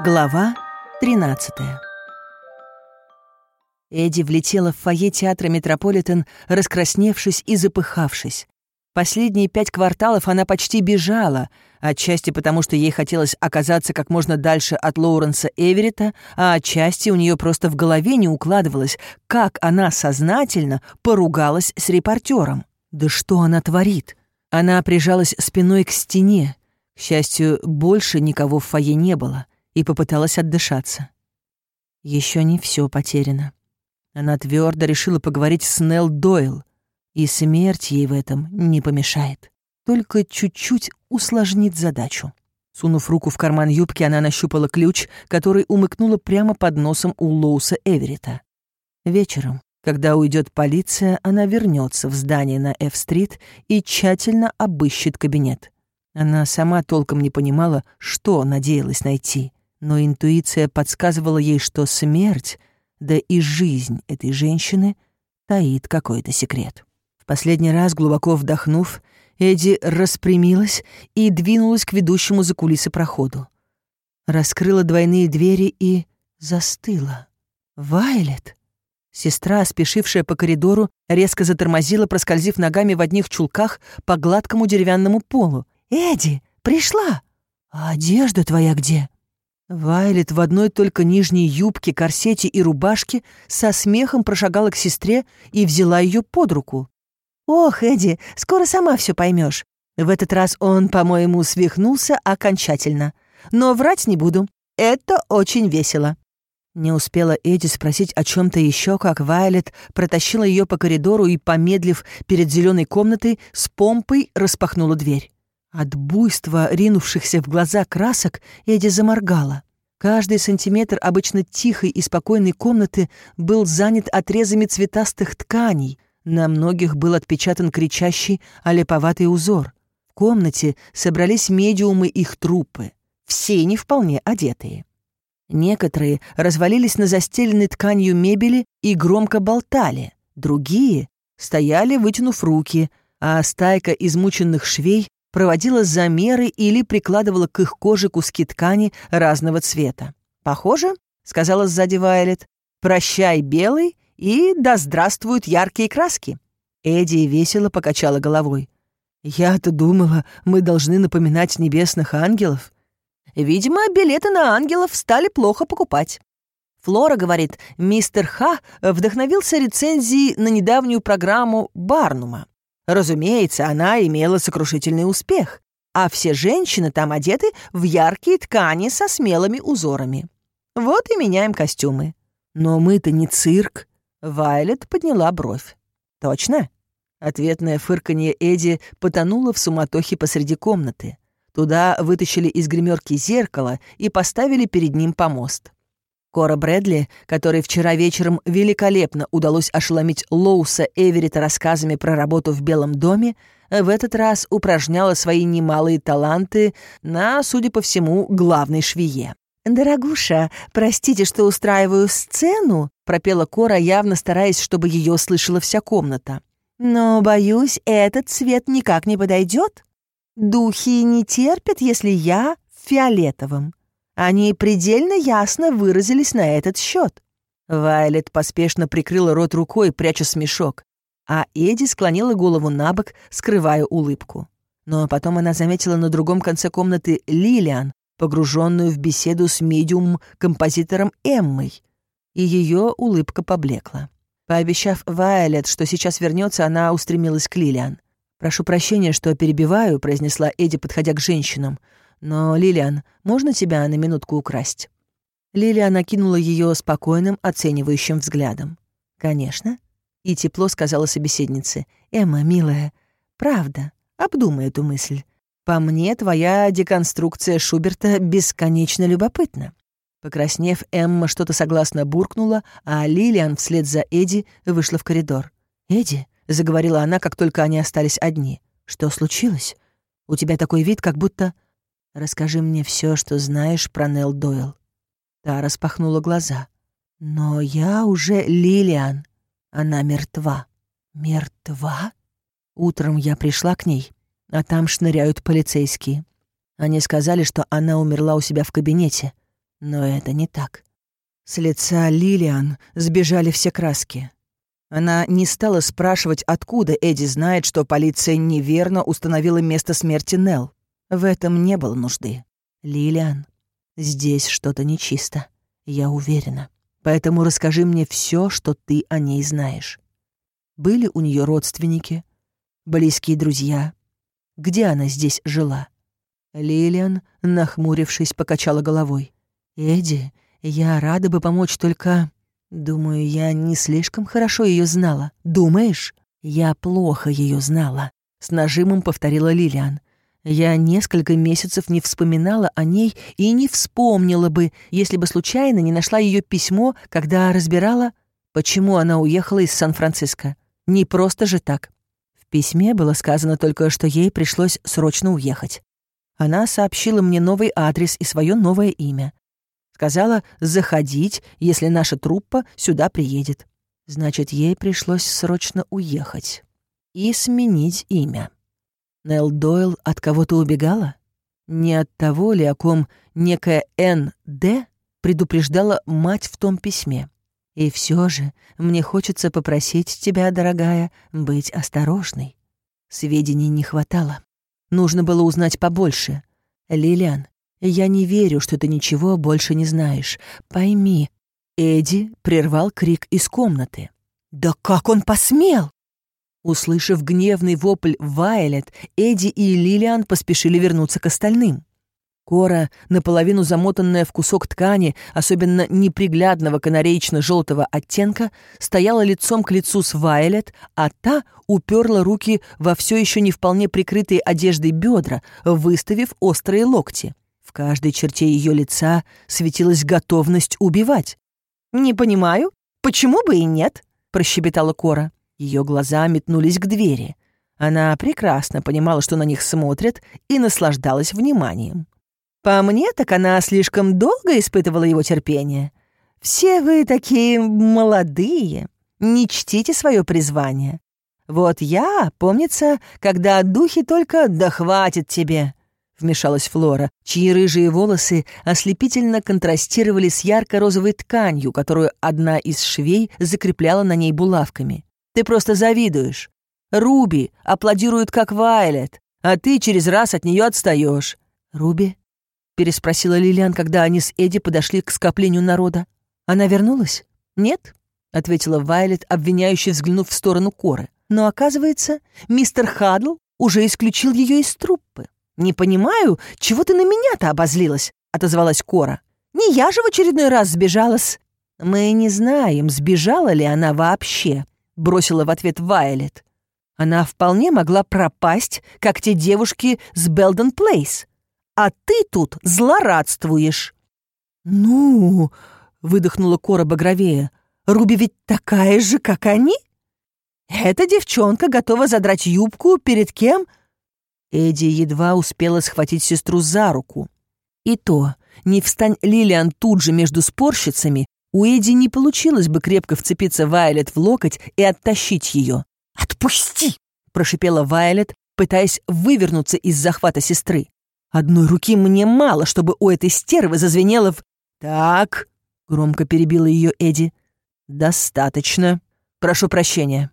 Глава 13 Эдди влетела в фойе театра «Метрополитен», раскрасневшись и запыхавшись. Последние пять кварталов она почти бежала, отчасти потому, что ей хотелось оказаться как можно дальше от Лоуренса Эверетта, а отчасти у нее просто в голове не укладывалось, как она сознательно поругалась с репортером. Да что она творит? Она прижалась спиной к стене. К счастью, больше никого в фойе не было — и попыталась отдышаться. Еще не все потеряно. Она твердо решила поговорить с Нелл Дойл, и смерть ей в этом не помешает. Только чуть-чуть усложнит задачу. Сунув руку в карман юбки, она нащупала ключ, который умыкнула прямо под носом у Лоуса Эверетта. Вечером, когда уйдет полиция, она вернется в здание на Ф-стрит и тщательно обыщет кабинет. Она сама толком не понимала, что надеялась найти но интуиция подсказывала ей, что смерть, да и жизнь этой женщины таит какой-то секрет. В последний раз, глубоко вдохнув, Эдди распрямилась и двинулась к ведущему за кулисы проходу. Раскрыла двойные двери и застыла. «Вайлет!» Сестра, спешившая по коридору, резко затормозила, проскользив ногами в одних чулках по гладкому деревянному полу. «Эдди, пришла! А одежда твоя где?» Вайлет в одной только нижней юбке, корсете и рубашке со смехом прошагала к сестре и взяла ее под руку. «Ох, Эдди, скоро сама все поймешь. В этот раз он, по-моему, свихнулся окончательно. Но врать не буду. Это очень весело». Не успела Эдди спросить о чем то еще, как Вайлет протащила ее по коридору и, помедлив перед зеленой комнатой, с помпой распахнула дверь. От буйства, ринувшихся в глаза красок, Эдди заморгала. Каждый сантиметр обычно тихой и спокойной комнаты был занят отрезами цветастых тканей, на многих был отпечатан кричащий, олеповатый узор. В комнате собрались медиумы их трупы, все не вполне одетые. Некоторые развалились на застеленной тканью мебели и громко болтали, другие стояли, вытянув руки, а стайка измученных швей проводила замеры или прикладывала к их коже куски ткани разного цвета. «Похоже», — сказала сзади Вайлет, «прощай, белый, и да здравствуют яркие краски». Эдди весело покачала головой. «Я-то думала, мы должны напоминать небесных ангелов». Видимо, билеты на ангелов стали плохо покупать. Флора говорит, мистер Ха вдохновился рецензией на недавнюю программу Барнума. Разумеется, она имела сокрушительный успех, а все женщины там одеты в яркие ткани со смелыми узорами. Вот и меняем костюмы. Но мы-то не цирк. Вайлет подняла бровь. Точно? Ответное фырканье Эдди потонуло в суматохе посреди комнаты. Туда вытащили из гримерки зеркало и поставили перед ним помост. Кора Брэдли, которой вчера вечером великолепно удалось ошеломить Лоуса Эверита рассказами про работу в Белом доме, в этот раз упражняла свои немалые таланты на, судя по всему, главной швее. «Дорогуша, простите, что устраиваю сцену», — пропела Кора, явно стараясь, чтобы ее слышала вся комната. «Но, боюсь, этот цвет никак не подойдет. Духи не терпят, если я в фиолетовом. Они предельно ясно выразились на этот счет. Вайлет поспешно прикрыла рот рукой, пряча смешок, а Эдди склонила голову на бок, скрывая улыбку. Но потом она заметила на другом конце комнаты Лилиан, погруженную в беседу с медиум-композитором Эммой, и ее улыбка поблекла. Пообещав Вайлет, что сейчас вернется, она устремилась к Лилиан. «Прошу прощения, что перебиваю», — произнесла Эдди, подходя к женщинам. Но, Лилиан, можно тебя на минутку украсть?» Лилиан окинула ее спокойным, оценивающим взглядом. «Конечно». И тепло сказала собеседнице. «Эмма, милая, правда, обдумай эту мысль. По мне, твоя деконструкция Шуберта бесконечно любопытна». Покраснев, Эмма что-то согласно буркнула, а Лилиан вслед за Эдди вышла в коридор. «Эдди», — заговорила она, как только они остались одни, — «что случилось? У тебя такой вид, как будто...» Расскажи мне все, что знаешь про Нелл Дойл». Та распахнула глаза. «Но я уже Лилиан. Она мертва». «Мертва?» Утром я пришла к ней, а там шныряют полицейские. Они сказали, что она умерла у себя в кабинете. Но это не так. С лица Лилиан сбежали все краски. Она не стала спрашивать, откуда Эдди знает, что полиция неверно установила место смерти Нелл. В этом не было нужды. Лилиан, здесь что-то нечисто, я уверена. Поэтому расскажи мне все, что ты о ней знаешь. Были у нее родственники, близкие друзья? Где она здесь жила? Лилиан, нахмурившись, покачала головой. «Эдди, я рада бы помочь, только... Думаю, я не слишком хорошо ее знала. Думаешь? Я плохо ее знала», — с нажимом повторила Лилиан. «Я несколько месяцев не вспоминала о ней и не вспомнила бы, если бы случайно не нашла ее письмо, когда разбирала, почему она уехала из Сан-Франциско. Не просто же так. В письме было сказано только, что ей пришлось срочно уехать. Она сообщила мне новый адрес и свое новое имя. Сказала заходить, если наша труппа сюда приедет. Значит, ей пришлось срочно уехать. И сменить имя. Нелл Дойл от кого-то убегала? Не от того ли, о ком некая Н.Д. предупреждала мать в том письме? И все же мне хочется попросить тебя, дорогая, быть осторожной. Сведений не хватало. Нужно было узнать побольше. Лилиан, я не верю, что ты ничего больше не знаешь. Пойми». Эдди прервал крик из комнаты. «Да как он посмел?» Услышав гневный вопль Вайлет, Эдди и Лилиан поспешили вернуться к остальным. Кора, наполовину замотанная в кусок ткани, особенно неприглядного канареечно-желтого оттенка, стояла лицом к лицу с Вайлет, а та уперла руки во все еще не вполне прикрытые одеждой бедра, выставив острые локти. В каждой черте ее лица светилась готовность убивать. «Не понимаю, почему бы и нет?» — прощебетала Кора. Ее глаза метнулись к двери. Она прекрасно понимала, что на них смотрят, и наслаждалась вниманием. По мне, так она слишком долго испытывала его терпение. Все вы такие молодые, не чтите свое призвание. Вот я, помнится, когда духи только «да тебе», — вмешалась Флора, чьи рыжие волосы ослепительно контрастировали с ярко-розовой тканью, которую одна из швей закрепляла на ней булавками. «Ты просто завидуешь. Руби аплодирует как Вайлет, а ты через раз от нее отстаешь. «Руби?» — переспросила Лилиан, когда они с Эдди подошли к скоплению народа. «Она вернулась?» «Нет», — ответила Вайлет, обвиняюще взглянув в сторону Коры. «Но, оказывается, мистер Хадл уже исключил ее из труппы». «Не понимаю, чего ты на меня-то обозлилась?» — отозвалась Кора. «Не я же в очередной раз сбежала с...» «Мы не знаем, сбежала ли она вообще», — бросила в ответ Вайлет. «Она вполне могла пропасть, как те девушки с Белден Плейс. А ты тут злорадствуешь». «Ну...» — выдохнула Кора багровее. «Руби ведь такая же, как они?» «Эта девчонка готова задрать юбку перед кем?» Эдди едва успела схватить сестру за руку. И то, не встань Лилиан тут же между спорщицами, у Эдди не получилось бы крепко вцепиться Вайлет в локоть и оттащить ее. «Отпусти!» — прошипела Вайлет, пытаясь вывернуться из захвата сестры. «Одной руки мне мало, чтобы у этой стервы зазвенело в...» «Так», — громко перебила ее Эдди. «Достаточно. Прошу прощения.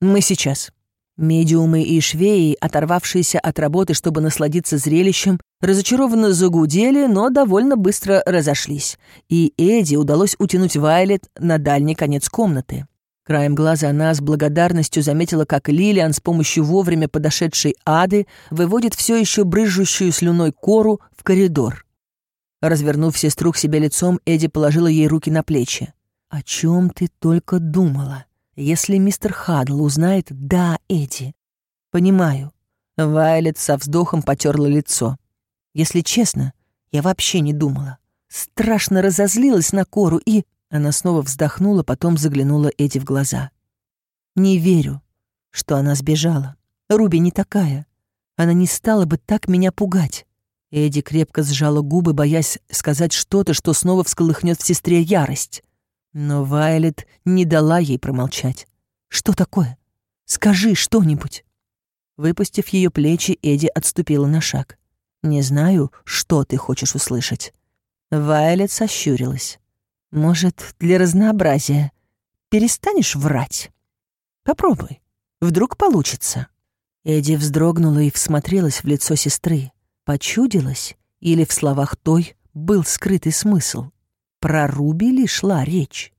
Мы сейчас». Медиумы и швеи, оторвавшиеся от работы, чтобы насладиться зрелищем, разочарованно загудели, но довольно быстро разошлись, и Эдди удалось утянуть Вайлет на дальний конец комнаты. Краем глаза она с благодарностью заметила, как Лилиан с помощью вовремя подошедшей ады выводит все еще брызжущую слюной кору в коридор. Развернув сестру к себе лицом, Эдди положила ей руки на плечи. «О чем ты только думала?» Если мистер Хадл узнает «да, Эдди». Понимаю. Вайлет со вздохом потерла лицо. Если честно, я вообще не думала. Страшно разозлилась на Кору и... Она снова вздохнула, потом заглянула Эдди в глаза. Не верю, что она сбежала. Руби не такая. Она не стала бы так меня пугать. Эдди крепко сжала губы, боясь сказать что-то, что снова всколыхнет в сестре ярость. Но Вайлет не дала ей промолчать. «Что такое? Скажи что-нибудь!» Выпустив ее плечи, Эдди отступила на шаг. «Не знаю, что ты хочешь услышать. Вайлет сощурилась. «Может, для разнообразия перестанешь врать? Попробуй, вдруг получится». Эдди вздрогнула и всмотрелась в лицо сестры. Почудилась, или в словах той был скрытый смысл. Про Руби шла речь?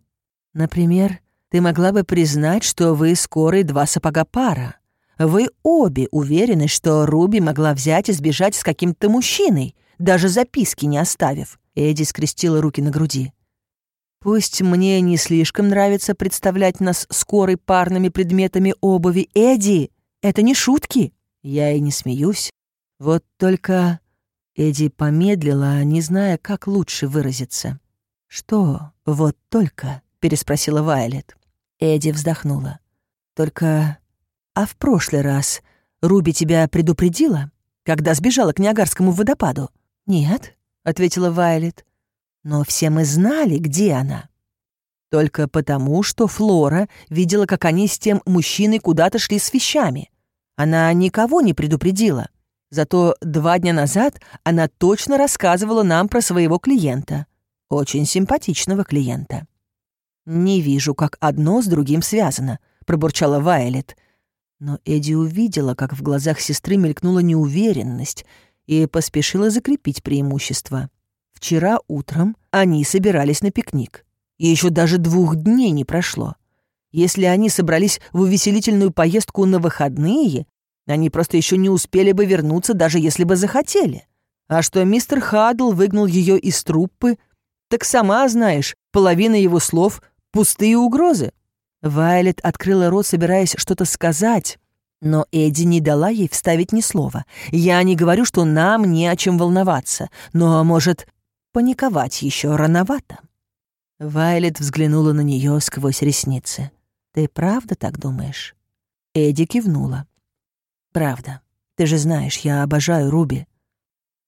Например, ты могла бы признать, что вы скорые два сапога пара. Вы обе уверены, что Руби могла взять и сбежать с каким-то мужчиной, даже записки не оставив. Эдди скрестила руки на груди. Пусть мне не слишком нравится представлять нас скорой парными предметами обуви, Эдди, это не шутки. Я и не смеюсь. Вот только...» Эдди помедлила, не зная, как лучше выразиться. «Что «вот только»?» — переспросила Вайлет. Эдди вздохнула. «Только... А в прошлый раз Руби тебя предупредила, когда сбежала к Ниагарскому водопаду?» «Нет», — ответила Вайлет. «Но все мы знали, где она». «Только потому, что Флора видела, как они с тем мужчиной куда-то шли с вещами. Она никого не предупредила. Зато два дня назад она точно рассказывала нам про своего клиента. Очень симпатичного клиента. «Не вижу, как одно с другим связано», — пробурчала Вайлет. Но Эдди увидела, как в глазах сестры мелькнула неуверенность и поспешила закрепить преимущество. Вчера утром они собирались на пикник. И еще даже двух дней не прошло. Если они собрались в увеселительную поездку на выходные, они просто еще не успели бы вернуться, даже если бы захотели. А что мистер Хадл выгнал ее из труппы, так сама знаешь, половина его слов — пустые угрозы. Вайлет открыла рот, собираясь что-то сказать, но Эдди не дала ей вставить ни слова. Я не говорю, что нам не о чем волноваться, но, может, паниковать еще рановато. Вайлет взглянула на нее сквозь ресницы. «Ты правда так думаешь?» Эдди кивнула. «Правда. Ты же знаешь, я обожаю Руби.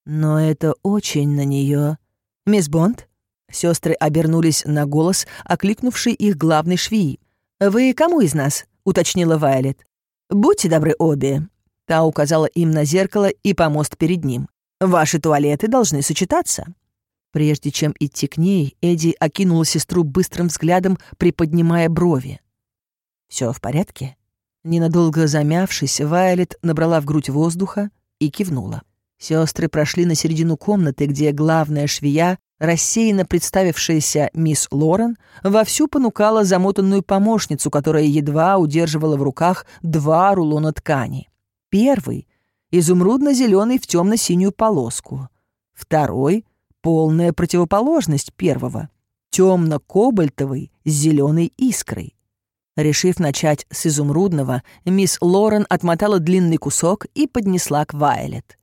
Но это очень на нее. Мисс Бонд?» Сестры обернулись на голос, окликнувший их главный швеи. «Вы кому из нас?» — уточнила Вайлет. «Будьте добры обе». Та указала им на зеркало и помост перед ним. «Ваши туалеты должны сочетаться». Прежде чем идти к ней, Эдди окинула сестру быстрым взглядом, приподнимая брови. Все в порядке?» Ненадолго замявшись, Вайлет набрала в грудь воздуха и кивнула. Сестры прошли на середину комнаты, где главная швея, рассеянно представившаяся мисс Лорен, вовсю понукала замотанную помощницу, которая едва удерживала в руках два рулона ткани. Первый — изумрудно-зеленый в темно-синюю полоску. Второй — полная противоположность первого — темно-кобальтовый с зеленой искрой. Решив начать с изумрудного, мисс Лорен отмотала длинный кусок и поднесла к Вайлет.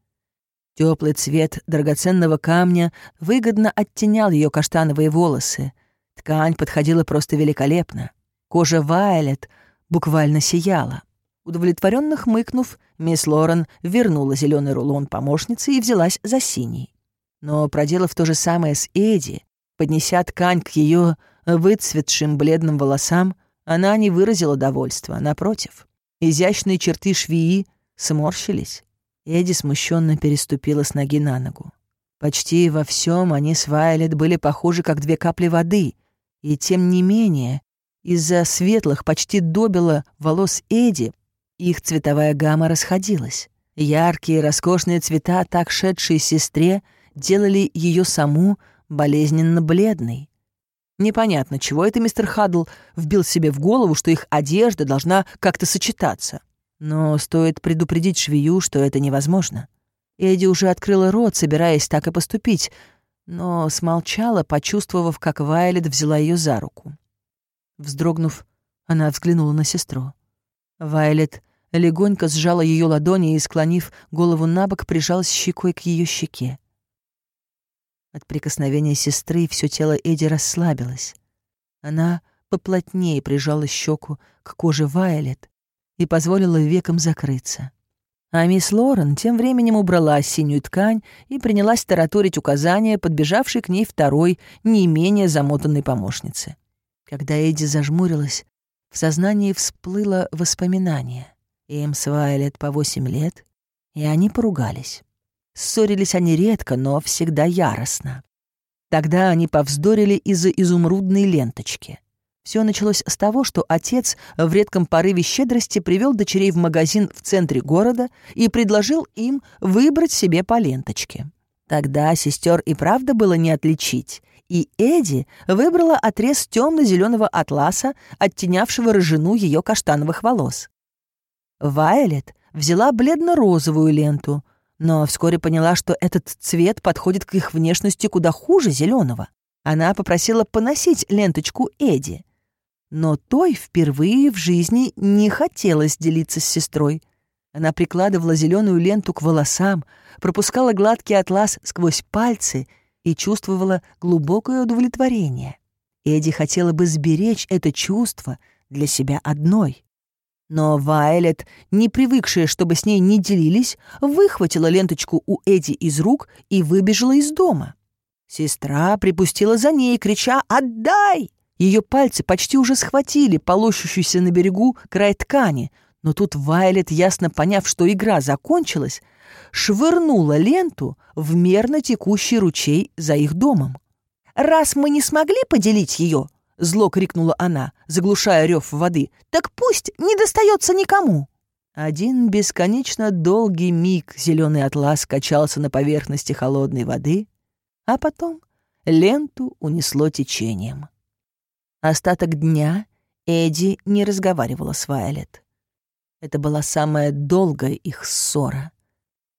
Теплый цвет драгоценного камня выгодно оттенял ее каштановые волосы. Ткань подходила просто великолепно. Кожа Вайлет буквально сияла. Удовлетворенно хмыкнув, мисс Лорен вернула зеленый рулон помощницы и взялась за синий. Но, проделав то же самое с Эдди, поднеся ткань к ее выцветшим бледным волосам, она не выразила довольства, напротив. Изящные черты швеи сморщились. Эдди смущенно переступила с ноги на ногу. Почти во всем они с Вайлет были похожи, как две капли воды, и тем не менее, из-за светлых, почти добела волос Эдди, их цветовая гамма расходилась. Яркие, роскошные цвета, так шедшие сестре, делали ее саму болезненно бледной. Непонятно, чего это мистер Хадл вбил себе в голову, что их одежда должна как-то сочетаться. Но стоит предупредить швею, что это невозможно. Эдди уже открыла рот, собираясь так и поступить, но смолчала, почувствовав, как Вайлет взяла ее за руку. Вздрогнув, она взглянула на сестру. Вайлет легонько сжала ее ладони и, склонив голову на бок, прижалась щекой к ее щеке. От прикосновения сестры все тело Эди расслабилось. Она поплотнее прижала щеку к коже Вайлет и позволила векам закрыться. А мисс Лорен тем временем убрала синюю ткань и принялась тараторить указания, подбежавшей к ней второй, не менее замотанной помощницы. Когда Эдди зажмурилась, в сознании всплыло воспоминание. Им с Вайлет по восемь лет, и они поругались. Ссорились они редко, но всегда яростно. Тогда они повздорили из-за изумрудной ленточки. Все началось с того, что отец в редком порыве щедрости привел дочерей в магазин в центре города и предложил им выбрать себе по ленточке. Тогда сестер и правда было не отличить, и Эдди выбрала отрез темно-зеленого атласа, оттенявшего рыжину ее каштановых волос. Вайлет взяла бледно-розовую ленту, но вскоре поняла, что этот цвет подходит к их внешности куда хуже зеленого. Она попросила поносить ленточку Эдди, но той впервые в жизни не хотелось делиться с сестрой. Она прикладывала зеленую ленту к волосам, пропускала гладкий атлас сквозь пальцы и чувствовала глубокое удовлетворение. Эдди хотела бы сберечь это чувство для себя одной. Но Вайлет, не привыкшая, чтобы с ней не делились, выхватила ленточку у Эдди из рук и выбежала из дома. Сестра припустила за ней, крича «Отдай!». Ее пальцы почти уже схватили полощущийся на берегу край ткани, но тут Вайлет, ясно поняв, что игра закончилась, швырнула ленту в мерно текущий ручей за их домом. «Раз мы не смогли поделить ее, — зло крикнула она, заглушая рев воды, — так пусть не достается никому!» Один бесконечно долгий миг зеленый атлас качался на поверхности холодной воды, а потом ленту унесло течением. Остаток дня Эдди не разговаривала с Вайлет. Это была самая долгая их ссора.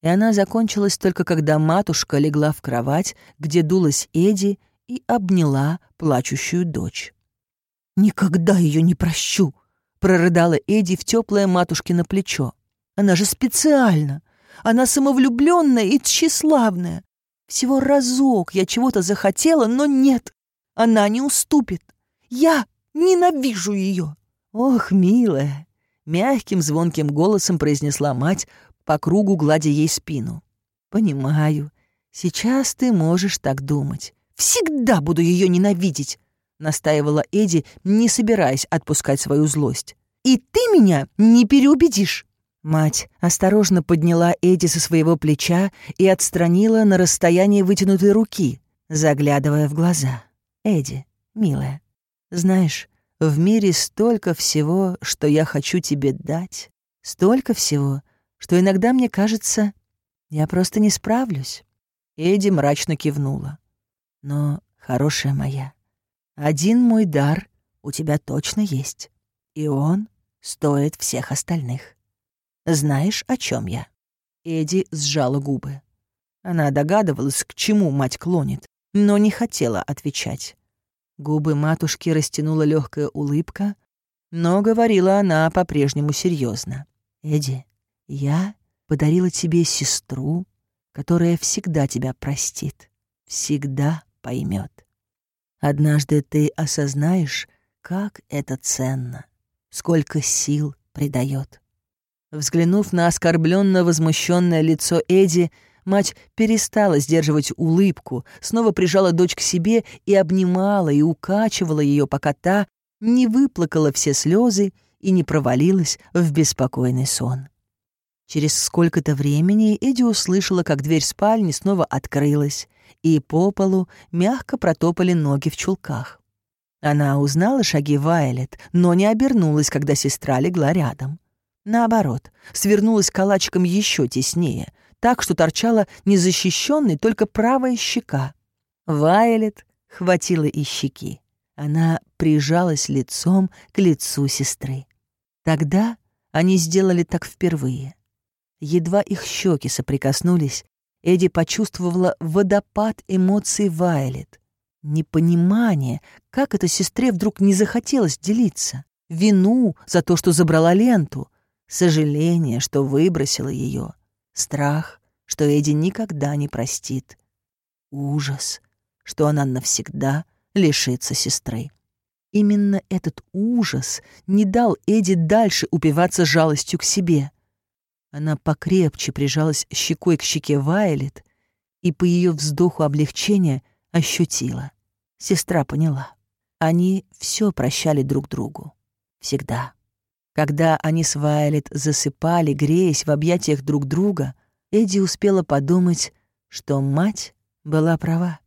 И она закончилась только когда матушка легла в кровать, где дулась Эдди, и обняла плачущую дочь. «Никогда ее не прощу!» — прорыдала Эдди в теплое матушкино плечо. «Она же специально! Она самовлюбленная и тщеславная! Всего разок я чего-то захотела, но нет, она не уступит. Я ненавижу ее!» «Ох, милая!» — мягким звонким голосом произнесла мать, по кругу гладя ей спину. «Понимаю. Сейчас ты можешь так думать. Всегда буду ее ненавидеть!» — настаивала Эдди, не собираясь отпускать свою злость. «И ты меня не переубедишь!» Мать осторожно подняла Эдди со своего плеча и отстранила на расстояние вытянутой руки, заглядывая в глаза. «Эдди, милая, знаешь, в мире столько всего, что я хочу тебе дать, столько всего, что иногда мне кажется, я просто не справлюсь». Эдди мрачно кивнула. «Но, хорошая моя, один мой дар у тебя точно есть, и он стоит всех остальных. Знаешь, о чем я?» Эдди сжала губы. Она догадывалась, к чему мать клонит, но не хотела отвечать. Губы матушки растянула легкая улыбка, но говорила она по-прежнему серьезно. «Эдди, я подарила тебе сестру, которая всегда тебя простит, всегда поймет. Однажды ты осознаешь, как это ценно, сколько сил придает. Взглянув на оскорбленно возмущенное лицо Эдди, Мать перестала сдерживать улыбку, снова прижала дочь к себе и обнимала и укачивала ее, пока та не выплакала все слезы и не провалилась в беспокойный сон. Через сколько-то времени Эдди услышала, как дверь спальни снова открылась, и по полу мягко протопали ноги в чулках. Она узнала шаги Вайлет, но не обернулась, когда сестра легла рядом. Наоборот, свернулась калачиком еще теснее, так, что торчала незащищенной только правая щека. Вайлет хватила и щеки. Она прижалась лицом к лицу сестры. Тогда они сделали так впервые. Едва их щеки соприкоснулись, Эдди почувствовала водопад эмоций Вайлет. Непонимание, как это сестре вдруг не захотелось делиться. Вину за то, что забрала ленту. Сожаление, что выбросила ее. Страх, что Эдди никогда не простит. Ужас, что она навсегда лишится сестры. Именно этот ужас не дал Эдди дальше упиваться жалостью к себе. Она покрепче прижалась щекой к щеке Вайлет и по ее вздоху облегчения ощутила. Сестра поняла. Они все прощали друг другу. Всегда. Когда они с Вайлет засыпали, греясь в объятиях друг друга, Эдди успела подумать, что мать была права.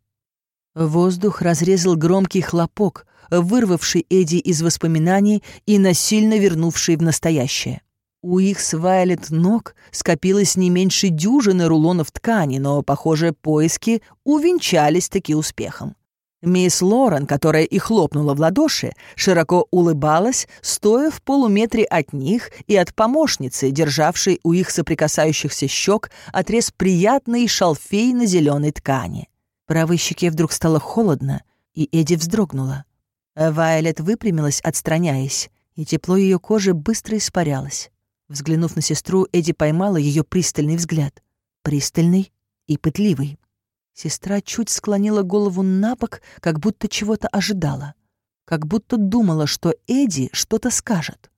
Воздух разрезал громкий хлопок, вырвавший Эдди из воспоминаний и насильно вернувший в настоящее. У их с Вайлет ног скопилось не меньше дюжины рулонов ткани, но, похоже, поиски увенчались таки успехом. Мисс Лорен, которая и хлопнула в ладоши, широко улыбалась, стоя в полуметре от них и от помощницы, державшей у их соприкасающихся щек отрез приятной шалфейно-зеленой ткани. Правой щеке вдруг стало холодно, и Эдди вздрогнула. Вайолет выпрямилась, отстраняясь, и тепло ее кожи быстро испарялось. Взглянув на сестру, Эдди поймала ее пристальный взгляд. Пристальный и пытливый. Сестра чуть склонила голову на бок, как будто чего-то ожидала. Как будто думала, что Эдди что-то скажет.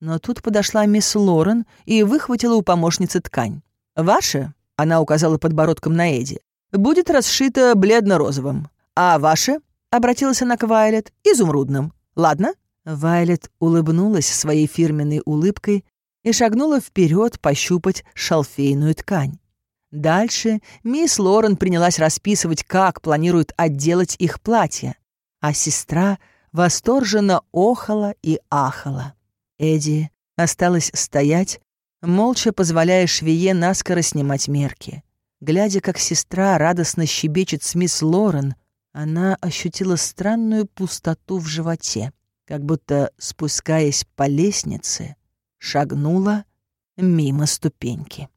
Но тут подошла мисс Лорен и выхватила у помощницы ткань. «Ваше?» — она указала подбородком на Эдди. «Будет расшито бледно-розовым. А ваше?» — обратилась она к Вайлет. «Изумрудным. Ладно?» Вайлет улыбнулась своей фирменной улыбкой и шагнула вперед пощупать шалфейную ткань. Дальше мисс Лорен принялась расписывать, как планирует отделать их платье, а сестра восторженно охала и ахала. Эдди осталась стоять, молча позволяя швее наскоро снимать мерки. Глядя, как сестра радостно щебечет с мисс Лорен, она ощутила странную пустоту в животе, как будто, спускаясь по лестнице, шагнула мимо ступеньки.